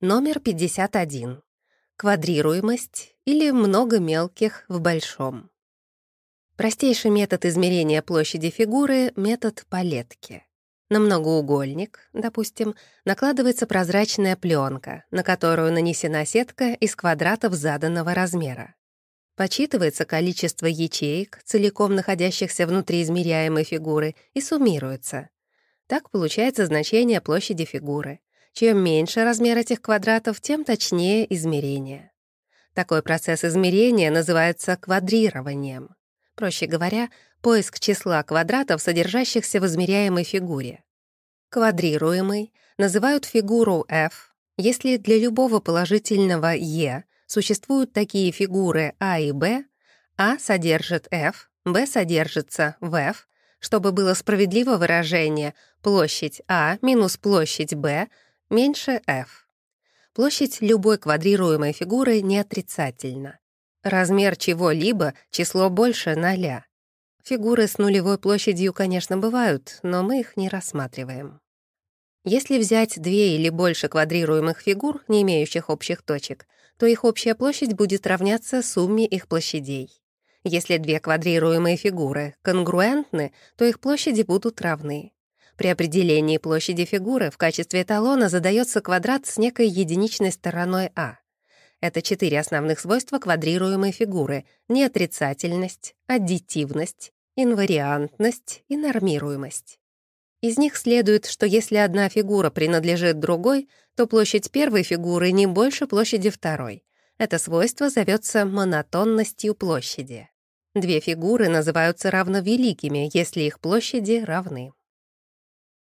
Номер 51. Квадрируемость или много мелких в большом. Простейший метод измерения площади фигуры — метод палетки. На многоугольник, допустим, накладывается прозрачная пленка, на которую нанесена сетка из квадратов заданного размера. Почитывается количество ячеек, целиком находящихся внутри измеряемой фигуры, и суммируется. Так получается значение площади фигуры. Чем меньше размер этих квадратов, тем точнее измерение. Такой процесс измерения называется квадрированием. Проще говоря, поиск числа квадратов, содержащихся в измеряемой фигуре. Квадрируемый называют фигуру f, если для любого положительного e существуют такие фигуры a и b, a содержит f, b содержится в f, чтобы было справедливо выражение площадь a минус площадь b меньше f. Площадь любой квадрируемой фигуры не отрицательна. Размер чего-либо — число больше ноля. Фигуры с нулевой площадью, конечно, бывают, но мы их не рассматриваем. Если взять две или больше квадрируемых фигур, не имеющих общих точек, то их общая площадь будет равняться сумме их площадей. Если две квадрируемые фигуры конгруентны, то их площади будут равны. При определении площади фигуры в качестве эталона задается квадрат с некой единичной стороной А. Это четыре основных свойства квадрируемой фигуры — неотрицательность, аддитивность, инвариантность и нормируемость. Из них следует, что если одна фигура принадлежит другой, то площадь первой фигуры не больше площади второй. Это свойство зовется монотонностью площади. Две фигуры называются равновеликими, если их площади равны.